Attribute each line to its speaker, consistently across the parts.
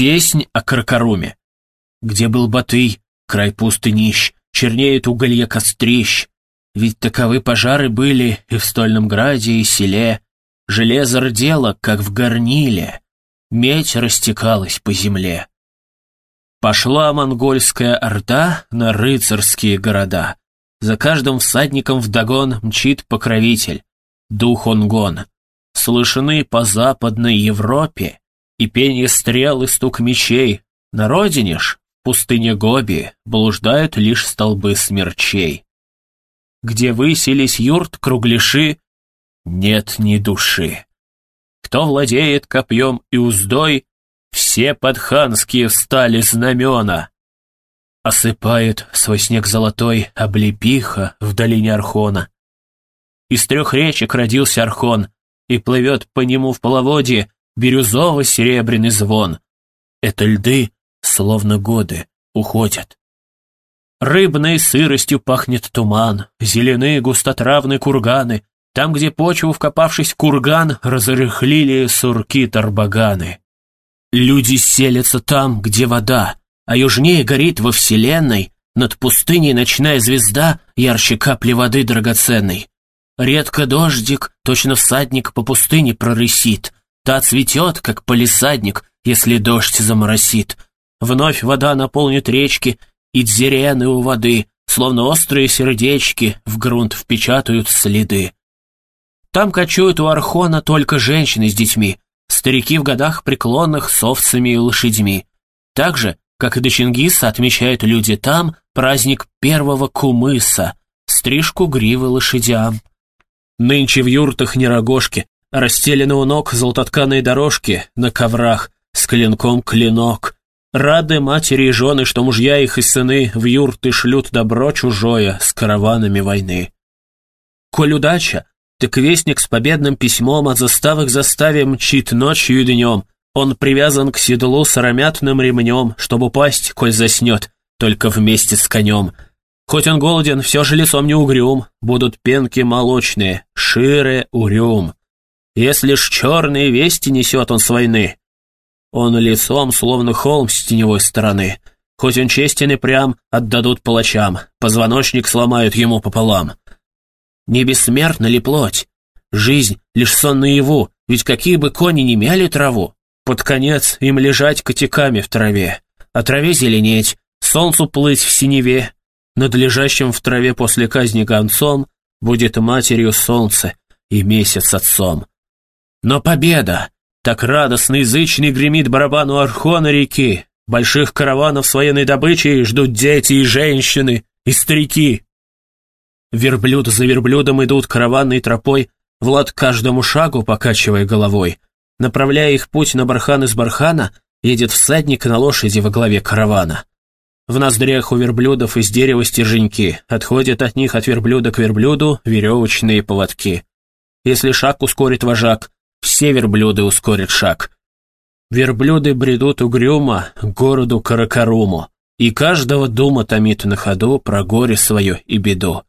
Speaker 1: Песнь о Каркаруме. Где был Батый, край пустынищ, чернеет уголье кострищ. Ведь таковы пожары были и в Стольном Граде, и селе. Железо рдело, как в горниле, медь растекалась по земле. Пошла монгольская орда на рыцарские города. За каждым всадником вдогон мчит покровитель, дух Онгон. Слышны по Западной Европе и пение стрел и стук мечей. На родине ж, в пустыне Гоби, блуждают лишь столбы смерчей. Где выселись юрт кругляши, нет ни души. Кто владеет копьем и уздой, все подханские встали знамена. Осыпает свой снег золотой облепиха в долине Архона. Из трех речек родился Архон, и плывет по нему в половодье бирюзово-серебряный звон. Это льды, словно годы, уходят. Рыбной сыростью пахнет туман, зеленые густотравные курганы. Там, где почву, вкопавшись в курган, разрыхлили сурки-тарбаганы. Люди селятся там, где вода, а южнее горит во вселенной, над пустыней ночная звезда, ярче капли воды драгоценной. Редко дождик, точно всадник по пустыне прорысит, та цветет, как полисадник, если дождь заморосит. Вновь вода наполнит речки, и дзирены у воды, словно острые сердечки, в грунт впечатают следы. Там кочуют у Архона только женщины с детьми, старики в годах преклонных с овцами и лошадьми. Так же, как и до Чингиса, отмечают люди там праздник первого кумыса, стрижку гривы лошадям. Нынче в юртах не рогожки, расстелены у ног золототканые дорожки, на коврах, с клинком клинок. Рады матери и жены, что мужья их и сыны в юрты шлют добро чужое с караванами войны. Коль удача, так вестник с победным письмом от заставы к заставе мчит ночью и днем. Он привязан к седлу сыромятным ремнем, чтобы упасть, коль заснет, только вместе с конем. Хоть он голоден, все же лицом не угрюм, будут пенки молочные, шире урюм. Если ж черные вести несет он с войны, он лицом, словно холм с теневой стороны. Хоть он честен и прям, отдадут палачам, позвоночник сломают ему пополам. Не бессмертна ли плоть? Жизнь — лишь сон наяву, ведь какие бы кони не мяли траву, под конец им лежать котиками в траве, а траве зеленеть, солнцу плыть в синеве. Над лежащим в траве после казни гонцом будет матерью солнце и месяц отцом. Но победа! Так радостно язычный гремит барабану Архона реки. Больших караванов с военной добычей ждут дети и женщины, и старики. Верблюд за верблюдом идут караванной тропой, Влад каждому шагу покачивая головой. Направляя их путь на бархан из бархана, едет всадник на лошади во главе каравана. В ноздрях у верблюдов из дерева стерженьки, отходят от них от верблюда к верблюду веревочные поводки. Если шаг ускорит вожак, все верблюды ускорят шаг. Верблюды бредут угрюмо к городу Каракаруму, и каждого дума томит на ходу про горе свое и беду.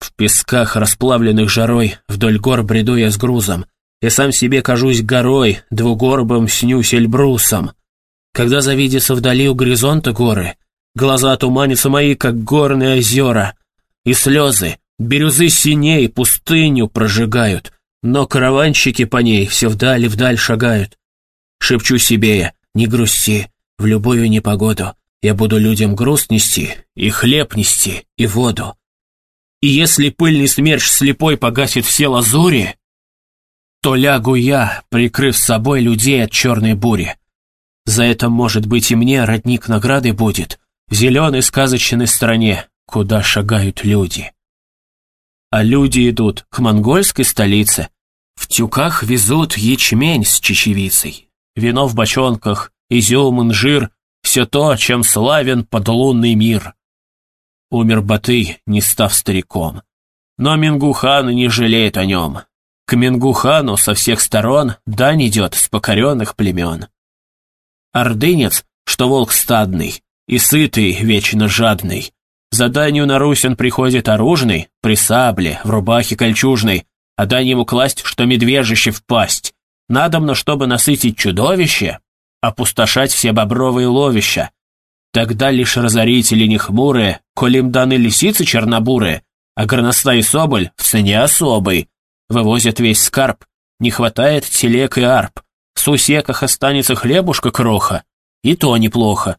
Speaker 1: В песках, расплавленных жарой, вдоль гор бреду я с грузом. Я сам себе кажусь горой, двугорбым снюсь эльбрусом. Когда завидятся вдали у горизонта горы, глаза туманятся мои, как горные озера, и слезы, бирюзы синей пустыню прожигают, но караванщики по ней все вдаль и вдаль шагают. Шепчу себе не грусти, в любую непогоду я буду людям груз нести, и хлеб нести, и воду. И если пыльный смерч слепой погасит все лазури, то лягу я, прикрыв собой людей от черной бури. За это, может быть, и мне родник награды будет в зеленой сказочной стране, куда шагают люди. А люди идут к монгольской столице, в тюках везут ячмень с чечевицей, вино в бочонках, изюм, инжир, все то, чем славен подлунный мир. Умер Батый, не став стариком. Но Мингухан не жалеет о нем. К Мингухану со всех сторон дань идет с покоренных племен. Ордынец, что волк стадный, и сытый, вечно жадный. За данью на Русь он приходит оружный, при сабле, в рубахе кольчужной, а дань ему класть, что медвежище в пасть. Надобно, чтобы насытить чудовище, опустошать все бобровые ловища. Тогда лишь разорители не хмурые, коли им даны лисицы чернобурые, а горностай и соболь в цене особой. Вывозят весь скарб, не хватает телег и арп. В сусеках останется хлебушка кроха, и то неплохо.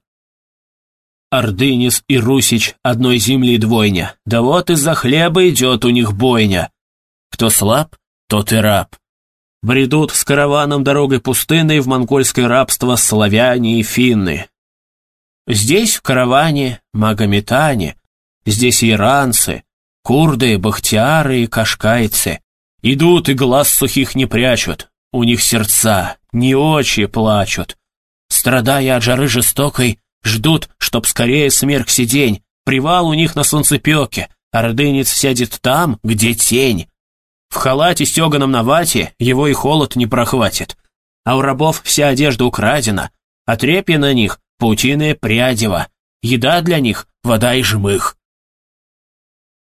Speaker 1: Ордынис и Русич одной земли двойня, да вот из-за хлеба идет у них бойня. Кто слаб, тот и раб. Бредут с караваном дорогой пустынной в монгольское рабство славяне и финны. Здесь в караване магометане, здесь иранцы, курды, бахтиары и кашкайцы. Идут и глаз сухих не прячут, у них сердца, не очи плачут. Страдая от жары жестокой, ждут, чтоб скорее смеркся день, привал у них на солнцепеке, ордынец сядет там, где тень. В халате стеганом на вате его и холод не прохватит. А у рабов вся одежда украдена, а трепья на них — паутиное прядево, еда для них — вода и жмых.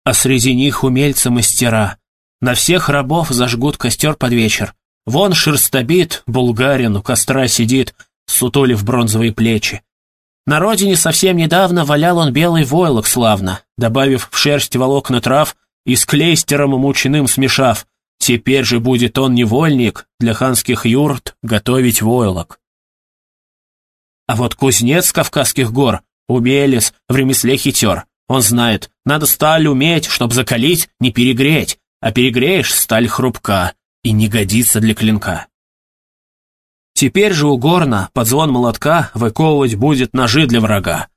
Speaker 1: А среди них умельцы-мастера. На всех рабов зажгут костер под вечер. Вон шерстобит, булгарин, у костра сидит, сутулив бронзовые плечи. На родине совсем недавно валял он белый войлок славно, добавив в шерсть волокна трав и с клейстером мученым смешав. Теперь же будет он невольник для ханских юрт готовить войлок. А вот кузнец Кавказских гор, умелец, в ремесле хитер. Он знает, надо сталь уметь, чтоб закалить, не перегреть, а перегреешь, сталь хрупка и не годится для клинка. Теперь же у горна под звон молотка выковывать будет ножи для врага.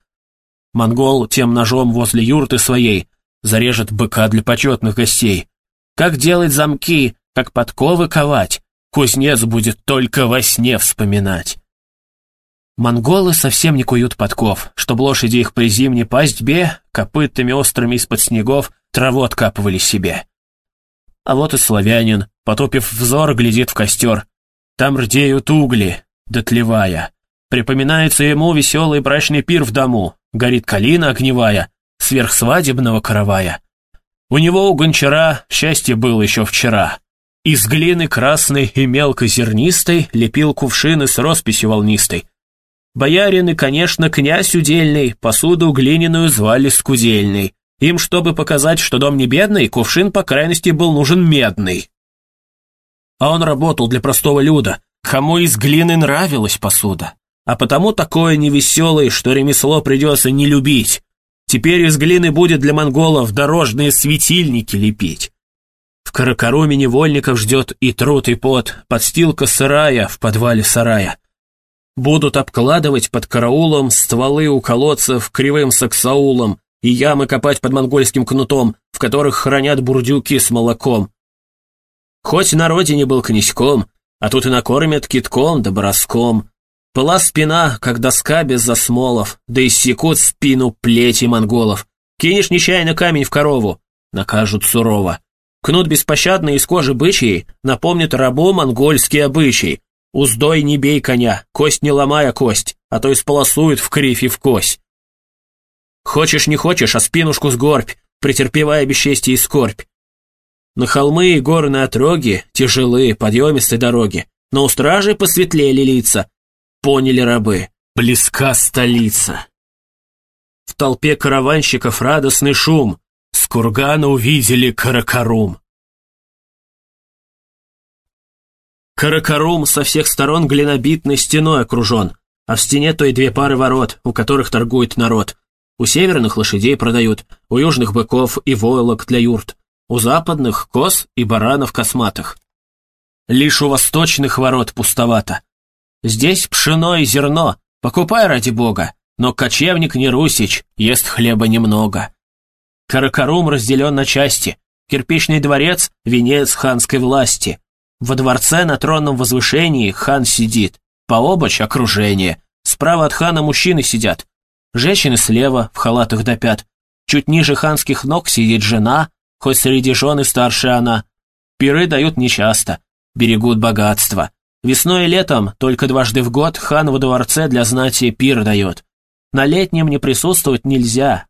Speaker 1: Монгол тем ножом возле юрты своей зарежет быка для почетных гостей. Как делать замки, как подковы ковать, кузнец будет только во сне вспоминать. Монголы совсем не куют подков, чтоб лошади их при зимней пастьбе копытами острыми из-под снегов траву откапывали себе. А вот и славянин, потопив взор, глядит в костер. Там рдеют угли, дотлевая. Припоминается ему веселый брачный пир в дому, горит калина огневая, сверхсвадебного каравая. У него, у гончара, счастье было еще вчера. Из глины красной и мелкозернистой лепил кувшины с росписью волнистой. Боярин и, конечно, князь удельный, посуду глиняную звали скудельной. Им, чтобы показать, что дом не бедный, кувшин, по крайности, был нужен медный. А он работал для простого люда, кому из глины нравилась посуда. А потому такое невеселое, что ремесло придется не любить. Теперь из глины будет для монголов дорожные светильники лепить. В Каракаруме невольников ждет и труд, и пот, подстилка сырая в подвале сарая. Будут обкладывать под караулом стволы у колодцев кривым саксаулом и ямы копать под монгольским кнутом, в которых хранят бурдюки с молоком. Хоть на родине был князьком, а тут и накормят китком да броском. Была спина, как доска без засмолов, да и секут спину плети монголов. Кинешь нечаянно камень в корову, накажут сурово. Кнут беспощадный из кожи бычьей напомнит рабу монгольский обычай. Уздой не бей коня, кость не ломая кость, а то исполосуют в кривь и в кость. Хочешь не хочешь, а спинушку сгорбь, претерпевая бесчестие и скорбь. На холмы и горы на отроги, тяжелые, подъемистые дороги, но у стражи посветлели лица, поняли рабы. Близка столица. В толпе караванщиков радостный шум. С кургана увидели Каракарум. Каракарум со всех сторон глинобитной стеной окружен, а в стене то и две пары ворот, у которых торгует народ. У северных лошадей продают, у южных быков и войлок для юрт, у западных коз и баранов косматых. Лишь у восточных ворот пустовато. Здесь пшено и зерно, покупай ради бога, но кочевник не русич, ест хлеба немного. Каракарум разделен на части, кирпичный дворец — венец ханской власти. Во дворце на тронном возвышении хан сидит, пообочь окружение, справа от хана мужчины сидят, женщины слева, в халатах до пят, чуть ниже ханских ног сидит жена, хоть среди жены старше она. Пиры дают нечасто, берегут богатство. Весной и летом, только дважды в год, хан во дворце для знати пир дает. На летнем не присутствовать нельзя.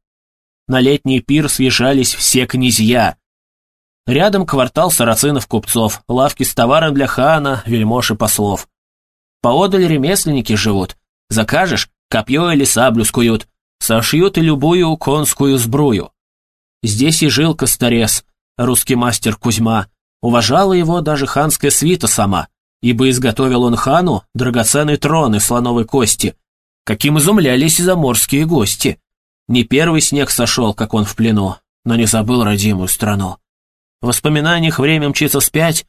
Speaker 1: На летний пир съезжались все князья. Рядом квартал сарацинов-купцов, лавки с товаром для хана, вельмож и послов. Поодаль ремесленники живут. Закажешь, копье или саблю скуют. Сошьют и любую конскую сбрую. Здесь и жил Косторез, русский мастер Кузьма. Уважала его даже ханская свита сама, ибо изготовил он хану драгоценный трон из слоновой кости, каким изумлялись и заморские гости. Не первый снег сошел, как он в плену, но не забыл родимую страну. В воспоминаниях время мчится вспять,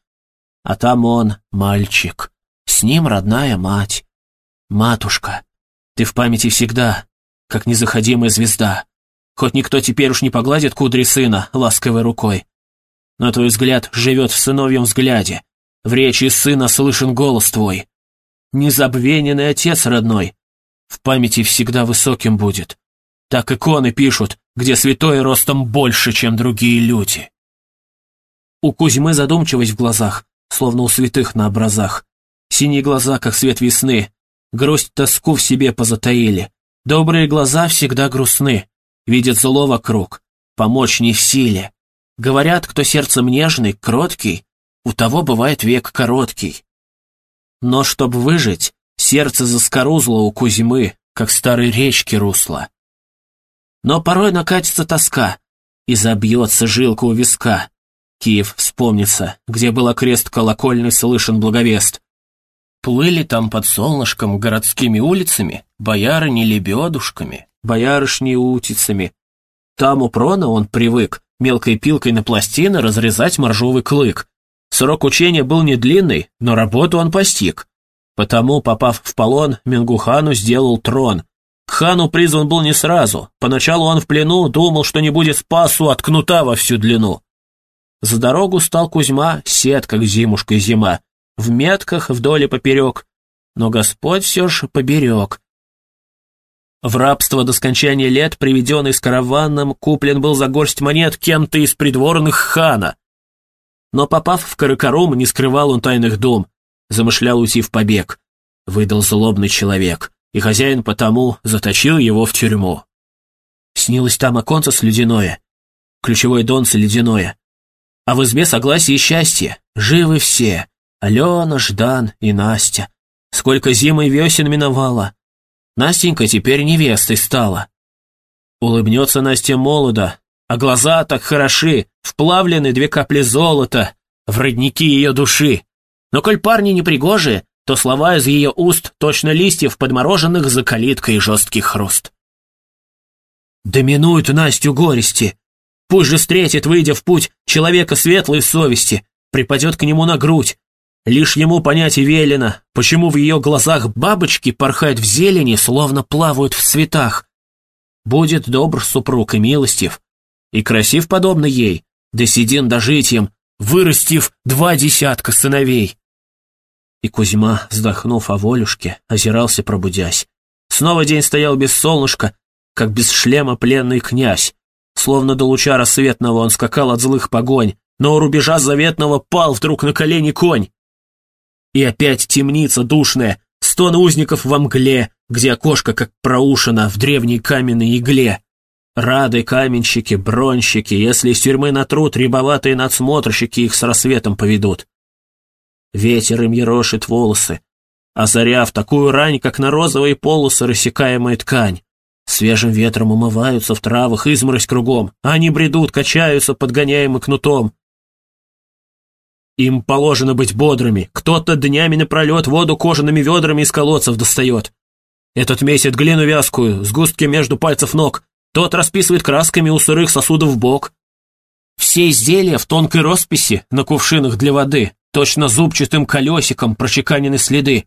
Speaker 1: а там он, мальчик, с ним родная мать. Матушка, ты в памяти всегда, как незаходимая звезда. Хоть никто теперь уж не погладит кудри сына ласковой рукой. Но твой взгляд живет в сыновьем взгляде. В речи сына слышен голос твой. Незабвененный отец родной. В памяти всегда высоким будет. Так иконы пишут, где святой ростом больше, чем другие люди. У Кузьмы задумчивость в глазах, словно у святых на образах. Синие глаза, как свет весны, грусть тоску в себе позатаили. Добрые глаза всегда грустны, видят зло вокруг, помочь не в силе. Говорят, кто сердцем нежный, кроткий, у того бывает век короткий. Но чтоб выжить, сердце заскорузло у Кузьмы, как старой речки русло. Но порой накатится тоска, и забьется жилка у виска. Киев вспомнится, где был крест колокольный слышен благовест. Плыли там под солнышком городскими улицами боярыни лебедушками, боярышни утицами. Там у прона он привык мелкой пилкой на пластины разрезать моржовый клык. Срок учения был не длинный, но работу он постиг. Потому, попав в полон, Мингухану сделал трон, к хану призван был не сразу. Поначалу он в плену думал, что не будет спасу от кнута во всю длину. За дорогу стал Кузьма, сет, как зимушка зима, в метках вдоль и поперек. Но Господь все ж поберег. В рабство до скончания лет, приведенный с караваном, куплен был за горсть монет кем-то из придворных хана. Но попав в Каракарум, не скрывал он тайных дум, замышлял уйти в побег. Выдал злобный человек и хозяин потому заточил его в тюрьму. Снилось там оконце слюдяное, ключевое донце ледяное. А в избе согласие и счастье, живы все, Алена, Ждан и Настя. Сколько зим и весен миновало. Настенька теперь невестой стала. Улыбнется Настя молодо, а глаза так хороши, вплавлены две капли золота в родники ее души. Но коль парни непригожие, то слова из ее уст точно листьев, подмороженных за калиткой жесткий хруст. Доминуют Настю горести. Пусть же встретит, выйдя в путь, человека светлой совести, припадет к нему на грудь. Лишь ему понять и велено, почему в ее глазах бабочки порхают в зелени, словно плавают в цветах. Будет добр супруг и милостив, и красив подобно ей, да сидин дожитием, вырастив два десятка сыновей. И Кузьма, вздохнув о волюшке, озирался, пробудясь. Снова день стоял без солнышка, как без шлема пленный князь. Словно до луча рассветного он скакал от злых погонь, но у рубежа заветного пал вдруг на колени конь. И опять темница душная, стон узников во мгле, где окошко как проушено в древней каменной игле. Рады каменщики, бронщики, если из тюрьмы натрут, рябоватые надсмотрщики их с рассветом поведут. Ветер им ерошит волосы, озаряв такую рань, как на розовые полосы рассекаемая ткань. Свежим ветром умываются в травах изморозь кругом, а они бредут, качаются, подгоняемы кнутом. Им положено быть бодрыми, кто-то днями напролет воду кожаными ведрами из колодцев достает. Этот месяц глину вязкую, сгустки между пальцев ног, тот расписывает красками у сырых сосудов бок. Все изделия в тонкой росписи на кувшинах для воды, Точно зубчатым колесиком прочеканены следы.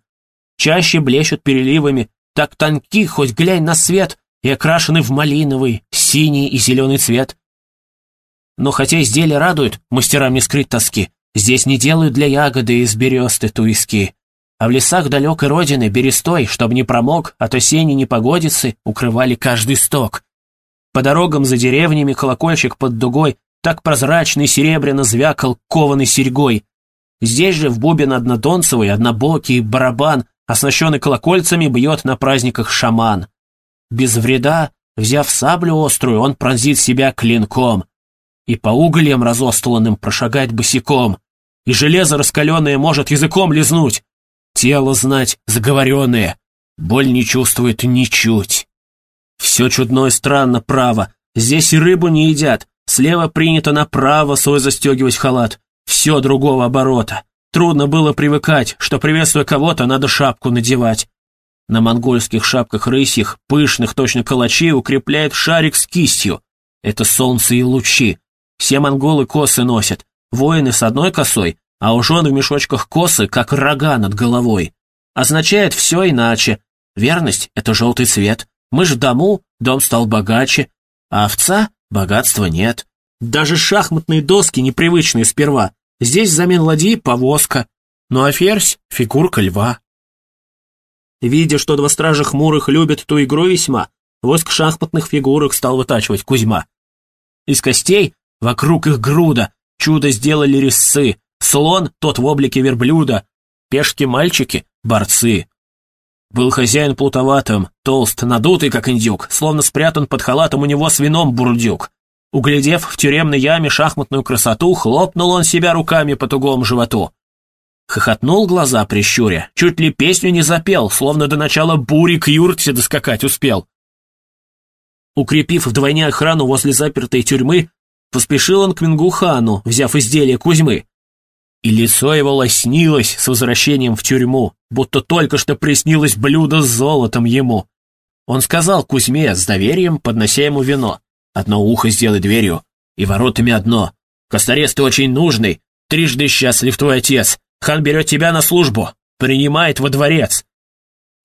Speaker 1: Чаще блещут переливами, так тонки, хоть глянь на свет, и окрашены в малиновый, синий и зеленый цвет. Но хотя изделия радуют, мастерам не скрыть тоски, здесь не делают для ягоды из бересты туиски. А в лесах далекой родины берестой, чтоб не промок, от осенней непогодицы укрывали каждый сток. По дорогам за деревнями колокольчик под дугой так прозрачный серебряно звякал кованой серьгой, Здесь же в бубен однодонцевый, однобокий барабан, оснащенный колокольцами, бьет на праздниках шаман. Без вреда, взяв саблю острую, он пронзит себя клинком. И по угольям разостланным прошагать босиком. И железо раскаленное может языком лизнуть. тело знать, заговоренное. Боль не чувствует ничуть. Все чудно и странно право. Здесь и рыбу не едят. Слева принято направо свой застегивать халат. Все другого оборота. Трудно было привыкать, что, приветствуя кого-то, надо шапку надевать. На монгольских шапках рысьих, пышных, точно калачей, укрепляет шарик с кистью. Это солнце и лучи. Все монголы косы носят. Воины с одной косой, а у жен в мешочках косы, как рога над головой. Означает все иначе. Верность — это желтый цвет. Мы ж в дому, дом стал богаче. А овца — богатства нет. Даже шахматные доски непривычные сперва. Здесь взамен ладьи повозка. Ну а ферзь — фигурка льва. Видя, что два стража хмурых любят ту игру весьма, воск шахматных фигурок стал вытачивать Кузьма. Из костей, вокруг их груда, чудо сделали резцы, слон — тот в облике верблюда, пешки-мальчики — борцы. Был хозяин плутоватым, толст, надутый, как индюк, словно спрятан под халатом у него с вином бурдюк. Углядев в тюремной яме шахматную красоту, хлопнул он себя руками по тугому животу. Хохотнул глаза прищуря, чуть ли песню не запел, словно до начала бури к юрте доскакать успел. Укрепив вдвойне охрану возле запертой тюрьмы, поспешил он к Мингухану, взяв изделие Кузьмы. И лицо его лоснилось с возвращением в тюрьму, будто только что приснилось блюдо с золотом ему. Он сказал Кузьме с доверием, поднося ему вино. «Одно ухо сделай дверью, и воротами одно. Косторез ты очень нужный, трижды счастлив твой отец. Хан берет тебя на службу, принимает во дворец».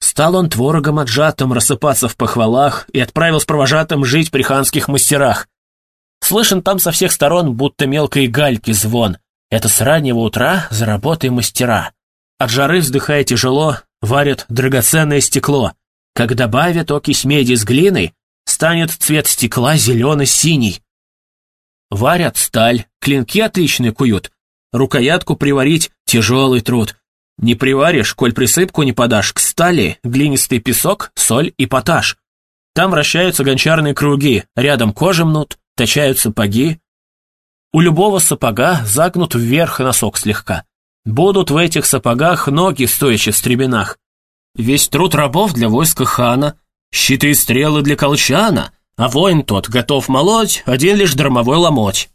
Speaker 1: Стал он творогом отжатым рассыпаться в похвалах и отправил с провожатым жить при ханских мастерах. Слышен там со всех сторон, будто мелкой гальки звон. Это с раннего утра за работой мастера. От жары вздыхая тяжело, варят драгоценное стекло. Как добавят окись меди с глиной, станет цвет стекла зелено-синий. Варят сталь, клинки отличные куют. Рукоятку приварить — тяжелый труд. Не приваришь, коль присыпку не подашь, к стали глинистый песок, соль и поташ. Там вращаются гончарные круги, рядом кожи мнут, точают сапоги. У любого сапога загнут вверх носок слегка. Будут в этих сапогах ноги, стоячи в стременах. Весь труд рабов для войска хана, щиты и стрелы для колчана, а воин тот готов молоть, один лишь дромовой ломоть.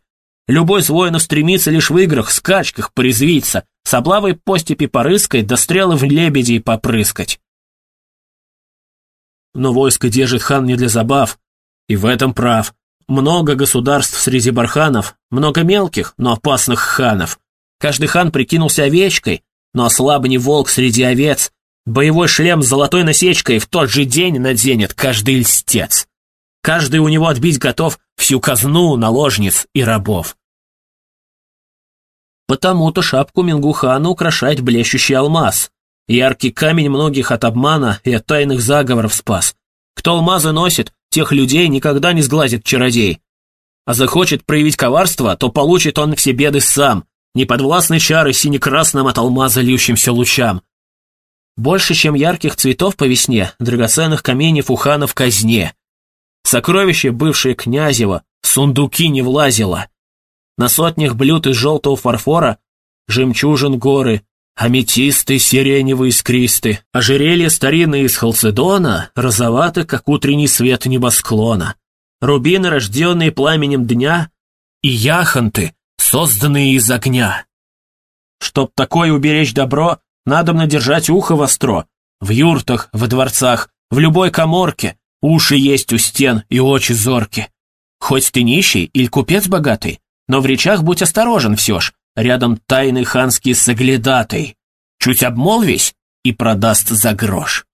Speaker 1: Любой из воинов стремится лишь в играх, скачках порезвиться, с облавой по степи порыскать, да стрелы в лебедей попрыскать. Но войско держит хан не для забав, и в этом прав. Много государств среди барханов, много мелких, но опасных ханов. Каждый хан прикинулся овечкой, но слабый не волк среди овец. Боевой шлем с золотой насечкой в тот же день наденет каждый льстец. Каждый у него отбить готов всю казну наложниц и рабов. Потому-то шапку Мингухана украшает блещущий алмаз. Яркий камень многих от обмана и от тайных заговоров спас. Кто алмазы носит, тех людей никогда не сглазит чародей. А захочет проявить коварство, то получит он все беды сам, неподвластны чары сине-красным от алмаза льющимся лучам. Больше, чем ярких цветов по весне, драгоценных каменьев у хана в казне. Сокровище, бывшее князево, в сундуки не влазило. На сотнях блюд из желтого фарфора жемчужин горы, аметисты, сиреневые искристы, ожерелья старинные из халцедона, розоваты, как утренний свет небосклона, рубины, рожденные пламенем дня, и яхонты, созданные из огня. Чтоб такое уберечь добро, надо надержать ухо востро, в юртах, во дворцах, в любой коморке, уши есть у стен и очи зорки. Хоть ты нищий или купец богатый, но в речах будь осторожен все ж, рядом тайный ханский соглядатый. Чуть обмолвись и продаст за грош.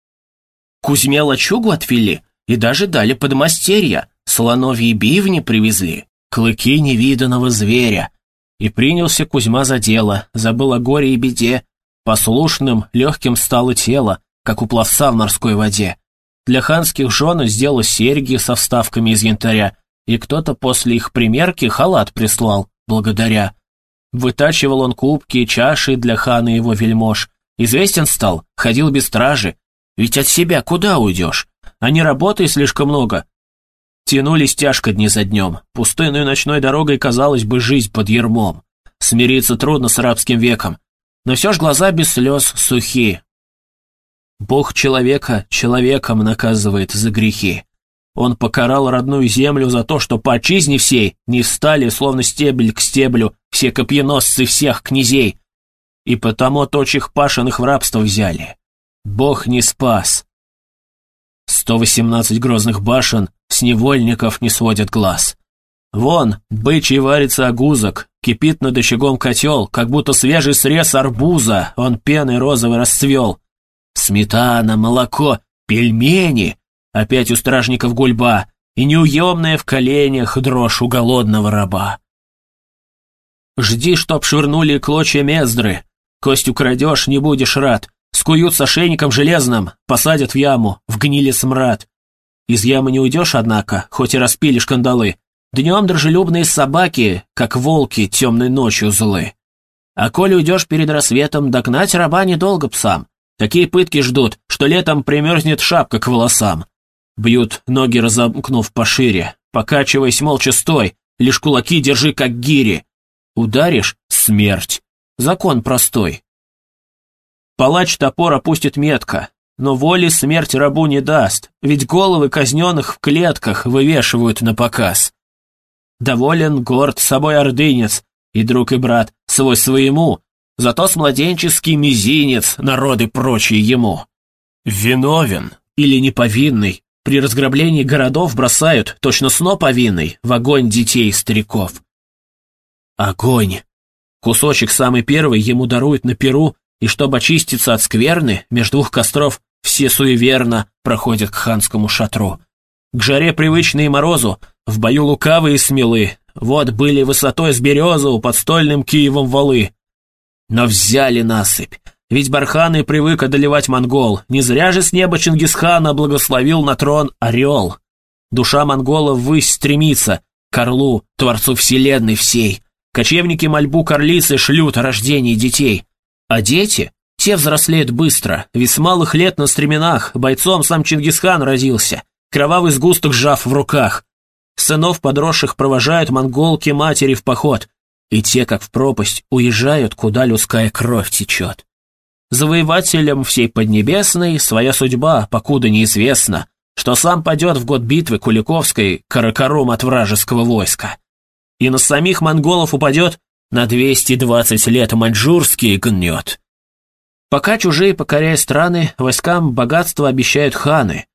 Speaker 1: Кузьме лачугу отвели и даже дали подмастерья, слоновьи бивни привезли, клыки невиданного зверя. И принялся Кузьма за дело, забыл о горе и беде, послушным, легким стало тело, как у пловца в морской воде. Для ханских жен сделал серьги со вставками из янтаря, и кто-то после их примерки халат прислал, благодаря. Вытачивал он кубки чаши для хана его вельмож. Известен стал, ходил без стражи. Ведь от себя куда уйдешь? А не работай слишком много. Тянулись тяжко дни за днем. Пустынной ночной дорогой казалось бы жизнь под ермом. Смириться трудно с рабским веком. Но все ж глаза без слез сухие. Бог человека человеком наказывает за грехи. Он покарал родную землю за то, что по отчизне всей не встали, словно стебель к стеблю, все копьеносцы всех князей, и потому точих пашенных в рабство взяли. Бог не спас. Сто восемнадцать грозных башен с невольников не сводят глаз. Вон, бычий варится огузок, кипит над очагом котел, как будто свежий срез арбуза, он пеной розовый расцвел. Сметана, молоко, пельмени, опять у стражников гульба, и неуемная в коленях дрожь у голодного раба. Жди, чтоб швырнули клочья мездры, кость украдешь, не будешь рад, скуют с ошейником железным, посадят в яму, в гнили смрад. Из ямы не уйдешь, однако, хоть и распилишь кандалы, Днем дружелюбные собаки, как волки, темной ночью злы. А коли уйдешь перед рассветом, догнать раба недолго псам. Такие пытки ждут, что летом примерзнет шапка к волосам. Бьют ноги, разомкнув пошире. Покачиваясь, молча стой, лишь кулаки держи, как гири. Ударишь — смерть. Закон простой. Палач топор опустит метко, но воли смерть рабу не даст, ведь головы казненных в клетках вывешивают на показ. Доволен, горд собой ордынец, и друг и брат, свой своему, зато с младенческий мизинец народы прочие ему. Виновен или неповинный, при разграблении городов бросают, точно сно повинный, в огонь детей и стариков. Огонь! Кусочек самый первый ему даруют на перу, и чтобы очиститься от скверны, между двух костров все суеверно проходят к ханскому шатру. К жаре привычные морозу, в бою лукавые и смелы, вот были высотой с березу, под стольным Киевом валы. Но взяли насыпь, ведь барханы привык одолевать монгол, не зря же с неба Чингисхана благословил на трон орел. Душа монгола ввысь стремится, к орлу, творцу вселенной всей. Кочевники мольбу корлицы шлют о рождении детей. А дети? Те взрослеют быстро, ведь малых лет на стременах бойцом сам Чингисхан родился, кровавый сгусток сжав в руках. Сынов подросших провожают монголки матери в поход, и те, как в пропасть, уезжают, куда людская кровь течет. Завоевателям всей Поднебесной своя судьба, покуда неизвестна, что сам падет в год битвы Куликовской каракарум от вражеского войска. И на самих монголов упадет на 220 лет маньчжурский гнет. Пока чужие, покоряя страны, войскам богатство обещают ханы,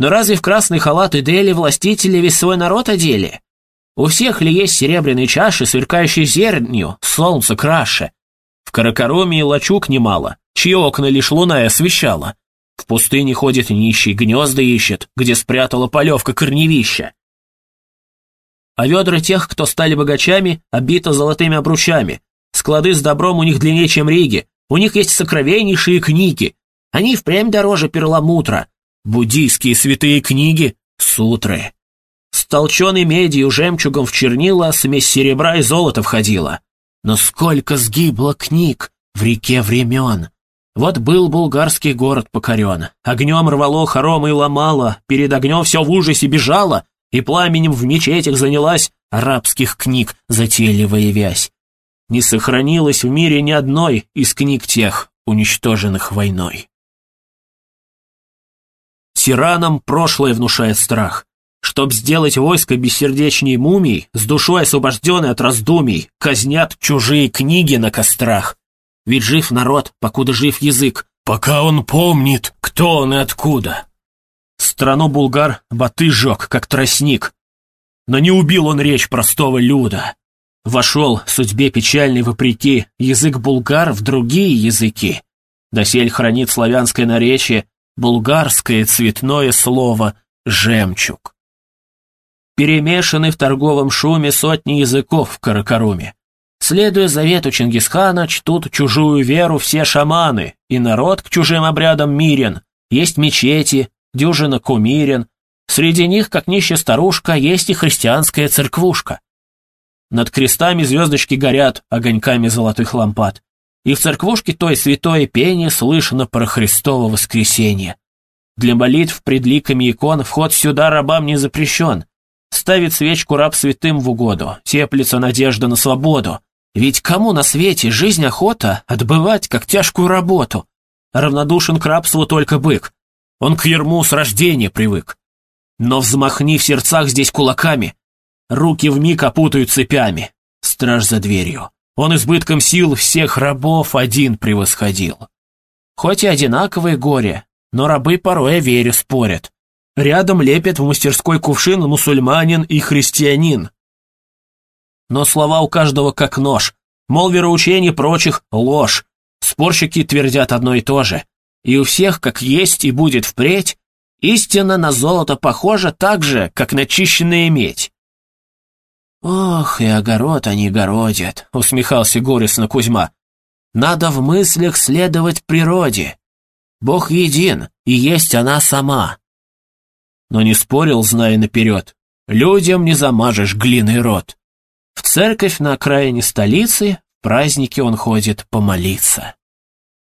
Speaker 1: но разве в красный халат и Дели властители весь свой народ одели? У всех ли есть серебряные чаши, сверкающие зернью, солнце краше? В Каракароме и лачуг немало, чьи окна лишь луна и освещала. В пустыне ходит нищий, гнезда ищет, где спрятала полевка корневища. А ведра тех, кто стали богачами, обиты золотыми обручами. Склады с добром у них длиннее, чем Риги. У них есть сокровеннейшие книги. Они впрямь дороже перламутра, буддийские святые книги, сутры. С толченой медью жемчугом в чернила смесь серебра и золота входила. Но сколько сгибло книг в реке времен. Вот был булгарский город покорен, огнем рвало хоромы и ломало, перед огнем все в ужасе бежало, и пламенем в мечетях занялась арабских книг затейливая вязь. Не сохранилось в мире ни одной из книг тех, уничтоженных войной. Тиранам прошлое внушает страх. Чтоб сделать войско бессердечней мумий, с душой освобожденной от раздумий, казнят чужие книги на кострах. Ведь жив народ, покуда жив язык, пока он помнит, кто он и откуда. Страну булгар Баты жег, как тростник. Но не убил он речь простого люда. Вошел, судьбе печальной вопреки, язык булгар в другие языки. Досель хранит славянское наречие, булгарское цветное слово «жемчуг». Перемешаны в торговом шуме сотни языков в Каракаруме. Следуя завету Чингисхана, чтут чужую веру все шаманы, и народ к чужим обрядам мирен. Есть мечети, дюжина кумирен. Среди них, как нищая старушка, есть и христианская церквушка. Над крестами звездочки горят огоньками золотых лампад и в церквушке той святое пение слышно про Христово воскресенье. Для молитв пред ликами икон вход сюда рабам не запрещен. Ставит свечку раб святым в угоду, теплится надежда на свободу. Ведь кому на свете жизнь охота отбывать, как тяжкую работу? равнодушен к рабству только бык. Он к ерму с рождения привык. Но взмахни в сердцах здесь кулаками, руки вмиг опутают цепями. Страж за дверью. Он избытком сил всех рабов один превосходил. Хоть и одинаковые горе, но рабы порой о вере спорят. Рядом лепят в мастерской кувшин мусульманин и христианин. Но слова у каждого как нож, мол, вероучение прочих — ложь. Спорщики твердят одно и то же. И у всех, как есть и будет впредь, истина на золото похожа так же, как начищенная медь. «Ох, и огород они городят», — усмехался горестно Кузьма. «Надо в мыслях следовать природе. Бог един, и есть она сама». Но не спорил, зная наперед. Людям не замажешь глиной рот. В церковь на окраине столицы в праздники он ходит помолиться.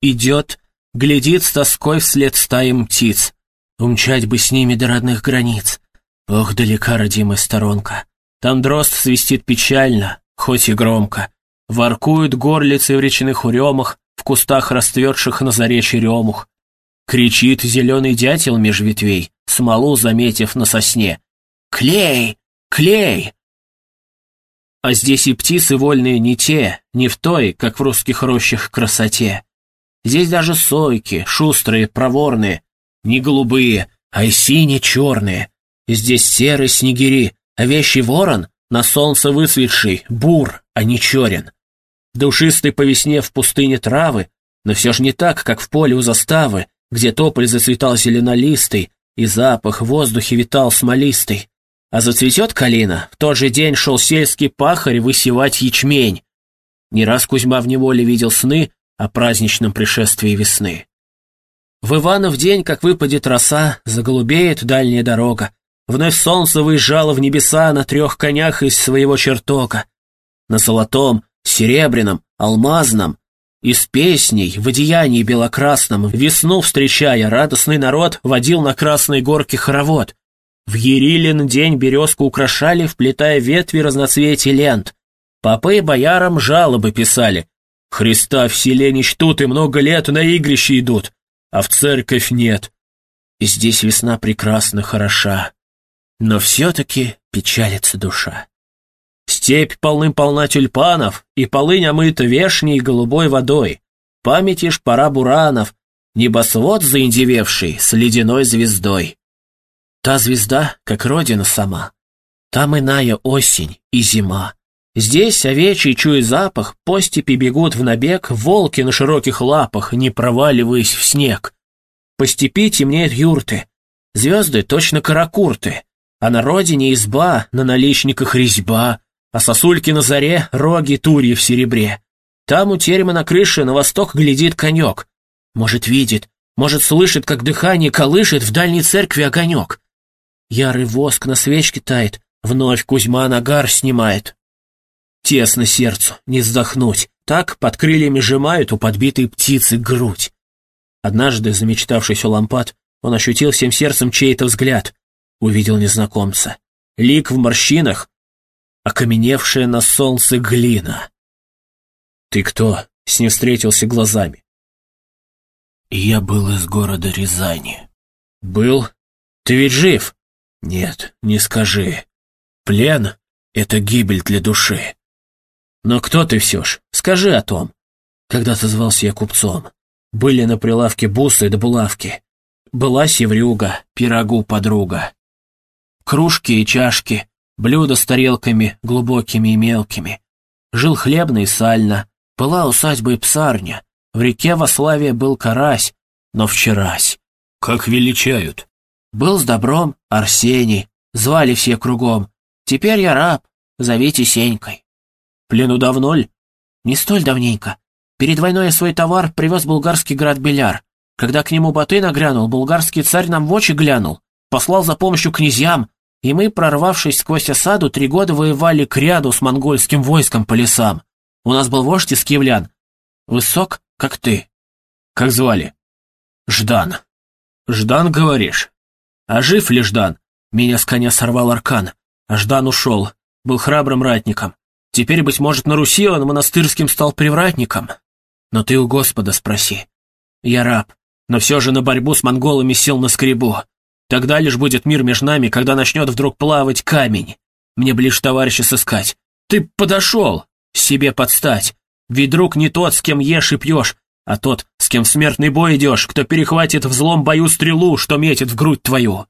Speaker 1: Идет, глядит с тоской вслед стаем птиц. Умчать бы с ними до родных границ. Ох, далека родимая сторонка. Там дрозд свистит печально, хоть и громко. Воркуют горлицы в речных уремах, в кустах расцветших на заре черемух. Кричит зеленый дятел меж ветвей, смолу заметив на сосне. «Клей! Клей!» А здесь и птицы вольные не те, не в той, как в русских рощах, красоте. Здесь даже сойки, шустрые, проворные, не голубые, а и сине-черные. Здесь серые снегири, а вещий ворон на солнце высветший, бур, а не черен. Душистый по весне в пустыне травы, но все же не так, как в поле у заставы, где тополь зацветал зеленолистый, и запах в воздухе витал смолистый. А зацветет калина, в тот же день шел сельский пахарь высевать ячмень. Не раз Кузьма в неволе видел сны о праздничном пришествии весны. В Иванов день, как выпадет роса, заголубеет дальняя дорога, Вновь солнце выезжало в небеса на трех конях из своего чертога. На золотом, серебряном, алмазном, из песней, в одеянии белокрасном, весну встречая, радостный народ водил на красной горке хоровод. В Ерилин день березку украшали, вплетая ветви разноцветий лент. Попы боярам жалобы писали. Христа в селе не чтут и много лет на игрище идут, а в церковь нет. И здесь весна прекрасно хороша но все-таки печалится душа. Степь полным-полна тюльпанов, и полынь омыта вешней голубой водой. Памяти ж пора буранов, небосвод заиндевевший с ледяной звездой. Та звезда, как родина сама. Там иная осень и зима. Здесь овечий чуя запах, по степи бегут в набег волки на широких лапах, не проваливаясь в снег. По степи темнеют юрты, звезды точно каракурты, а на родине изба, на наличниках резьба, а сосульки на заре, роги турьи в серебре. Там у терема на крыше на восток глядит конек. Может, видит, может, слышит, как дыхание колышет в дальней церкви огонек. Ярый воск на свечке тает, вновь Кузьма нагар снимает. Тесно сердцу, не вздохнуть, так под крыльями сжимают у подбитой птицы грудь. Однажды, замечтавшись у лампад, он ощутил всем сердцем чей-то взгляд увидел незнакомца. Лик в морщинах, окаменевшая на солнце глина. «Ты кто?» — с ним встретился глазами. «Я был из города Рязани». «Был? Ты ведь жив?» «Нет, не скажи. Плен — это гибель для души. Но кто ты все ж? Скажи о том. Когда-то звался я купцом. Были на прилавке бусы да булавки. Была севрюга, пирогу подруга. Кружки и чашки, блюда с тарелками глубокими и мелкими. Жил хлебно и сально, была усадьба и псарня. В реке во славе был карась, но вчерась. Как величают. Был с добром Арсений, звали все кругом. Теперь я раб, зовите Сенькой. Плену давно ль? Не столь давненько. Перед войной я свой товар привез в булгарский град Беляр. Когда к нему Баты нагрянул, булгарский царь нам в очи глянул, послал за помощью князьям, и мы, прорвавшись сквозь осаду, три года воевали к ряду с монгольским войском по лесам. У нас был вождь из киевлян. Высок, как ты. Как звали? Ждан. Ждан, говоришь? А жив ли Ждан? Меня с коня сорвал аркан. А Ждан ушел. Был храбрым ратником. Теперь, быть может, на Руси он монастырским стал привратником. Но ты у Господа спроси. Я раб, но все же на борьбу с монголами сел на скребу. Тогда лишь будет мир между нами, когда начнет вдруг плавать камень. Мне ближе товарища сыскать. Ты подошел, себе подстать. Ведь друг не тот, с кем ешь и пьешь, а тот, с кем в смертный бой идешь, кто перехватит в злом бою стрелу, что метит в грудь твою.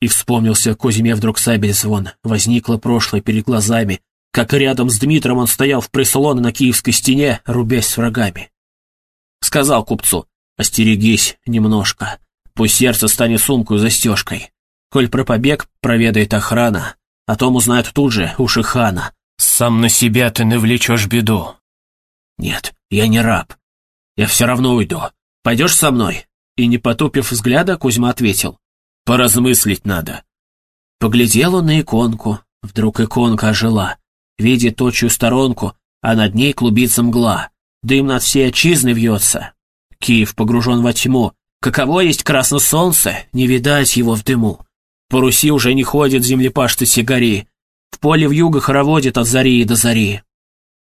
Speaker 1: И вспомнился Кузьме вдруг сабель звон. Возникло прошлое перед глазами, как рядом с Дмитром он стоял в прислоне на киевской стене, рубясь с врагами. Сказал купцу, остерегись немножко, пусть сердце станет сумкой застежкой. Коль про побег проведает охрана, о том узнают тут же у Шихана. Сам на себя ты навлечешь беду. Нет, я не раб. Я все равно уйду. Пойдешь со мной? И не потупив взгляда, Кузьма ответил. Поразмыслить надо. Поглядел он на иконку. Вдруг иконка ожила. Видит точью сторонку, а над ней клубится мгла. Дым над всей отчизной вьется. Киев погружен во тьму. Каково есть красное солнце, не видать его в дыму. По Руси уже не ходят землепашцы сигари. В поле в юго хороводит от зари до зари.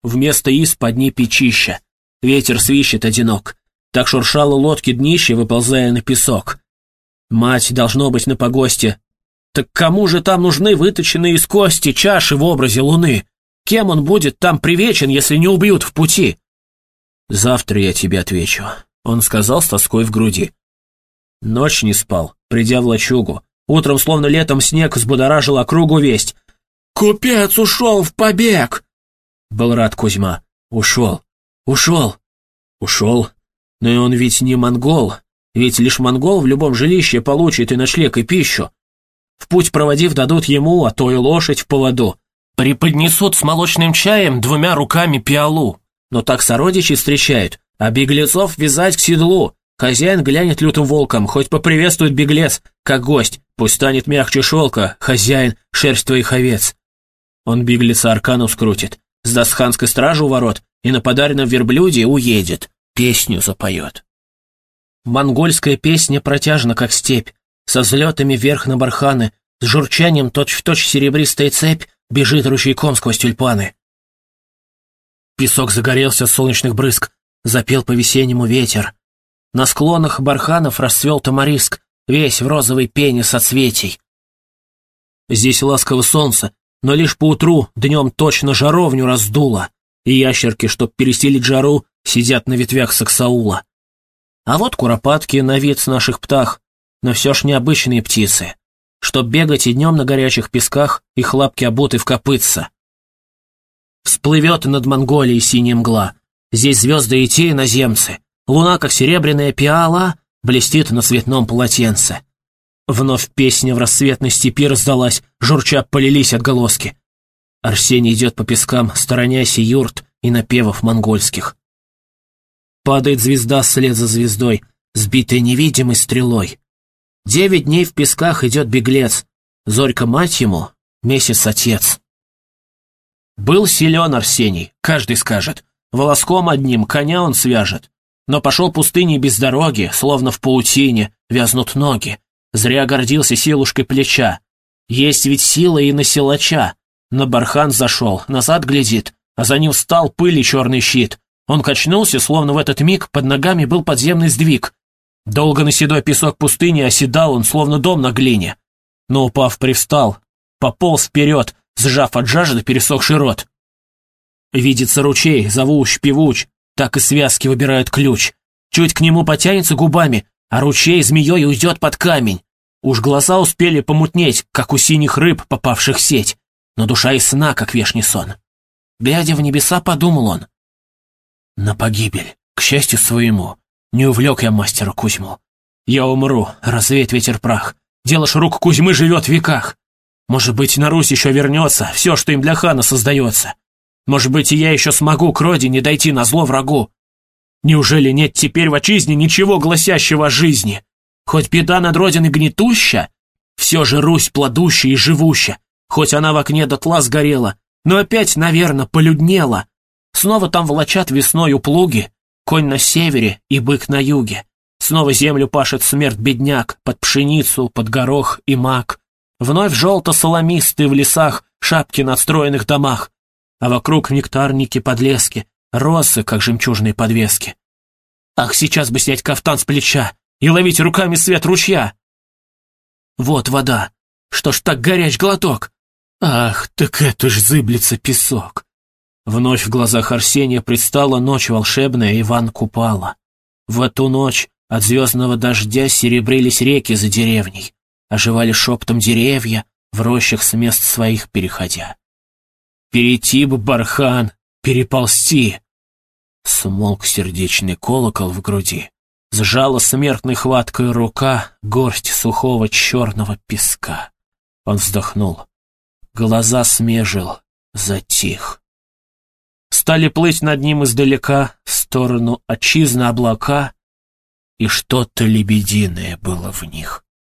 Speaker 1: Вместо из под ней печища. Ветер свищет одинок. Так шуршало лодки днище, выползая на песок. Мать должно быть на погосте. Так кому же там нужны выточенные из кости чаши в образе луны? Кем он будет там привечен, если не убьют в пути? Завтра я тебе отвечу, он сказал с тоской в груди. Ночь не спал, придя в лачугу. Утром, словно летом, снег взбудоражил округу весть. «Купец ушел в побег!» Был рад Кузьма. «Ушел! Ушел! Ушел! Но и он ведь не монгол, ведь лишь монгол в любом жилище получит и ночлег, и пищу. В путь проводив дадут ему, а то и лошадь в поводу. Преподнесут с молочным чаем двумя руками пиалу. Но так сородичи встречают, а беглецов вязать к седлу. Хозяин глянет лютым волком, хоть поприветствует беглец, как гость, пусть станет мягче шелка, хозяин, шерсть твоих овец. Он беглеца аркану скрутит, сдаст ханской стражу у ворот и на подаренном верблюде уедет, песню запоет. Монгольская песня протяжна, как степь, со взлетами вверх на барханы, с журчанием точь-в-точь точь серебристая цепь бежит ручейком сквозь тюльпаны. Песок загорелся с солнечных брызг, запел по-весеннему ветер. На склонах барханов расцвел тамариск, весь в розовой пене соцветий. Здесь ласково солнце, но лишь поутру днем точно жаровню раздуло, и ящерки, чтоб переселить жару, сидят на ветвях саксаула. А вот куропатки на вид с наших птах, но все ж необычные птицы. Чтоб бегать и днем на горячих песках, их лапки обуты в копытца. Всплывет над Монголией синяя мгла. Здесь звезды и те иноземцы. Луна, как серебряная пиала, блестит на цветном полотенце. Вновь песня в рассветной степи раздалась, журча полились отголоски. Арсений идет по пескам, сторонясь юрт и напевов монгольских. Падает звезда вслед за звездой, сбитая невидимой стрелой. Девять дней в песках идет беглец, Зорька мать ему, месяц отец. Был силен Арсений, каждый скажет, волоском одним коня он свяжет. Но пошел пустыней без дороги, словно в паутине, вязнут ноги. Зря гордился силушкой плеча. Есть ведь сила и на силача. На бархан зашел, назад глядит, а за ним встал пыль и черный щит. Он качнулся, словно в этот миг под ногами был подземный сдвиг. Долго на седой песок пустыни оседал он, словно дом на глине. Но, упав, привстал, пополз вперед, сжав от жажды пересохший рот. Видится ручей, зовущ, певуч, так и связки выбирают ключ. Чуть к нему потянется губами, а ручей змеей уйдет под камень. Уж глаза успели помутнеть, как у синих рыб, попавших в сеть, но душа и сна, как вешний сон. Глядя в небеса, подумал он. На погибель, к счастью своему, не увлек я мастера Кузьму. Я умру, развеет ветер прах. Дело ж рук Кузьмы живет в веках. Может быть, на Русь еще вернется все, что им для хана создается. Может быть, и я еще смогу к родине дойти на зло врагу. Неужели нет теперь в отчизне ничего гласящего о жизни? Хоть беда над родиной гнетуща, все же Русь плодущая и живуща, хоть она в окне дотла сгорела, но опять, наверное, полюднела. Снова там волочат весною плуги, конь на севере и бык на юге. Снова землю пашет смерть бедняк, под пшеницу, под горох и мак. Вновь желто-соломистые в лесах, шапки на отстроенных домах, а вокруг нектарники подлески, росы, как жемчужные подвески. Ах, сейчас бы снять кафтан с плеча и ловить руками свет ручья. Вот вода. Что ж так горяч глоток? Ах, так это ж зыблется песок. Вновь в глазах Арсения предстала ночь волшебная Иван Купала. В эту ночь от звездного дождя серебрились реки за деревней, оживали шептом деревья, в рощах с мест своих переходя. Перейти бы, бархан, переползти. Смолк сердечный колокол в груди. Сжала смертной хваткой рука горсть сухого черного песка. Он вздохнул. Глаза смежил, затих. Стали плыть над ним издалека, в сторону отчизны облака, и что-то лебединое было в них.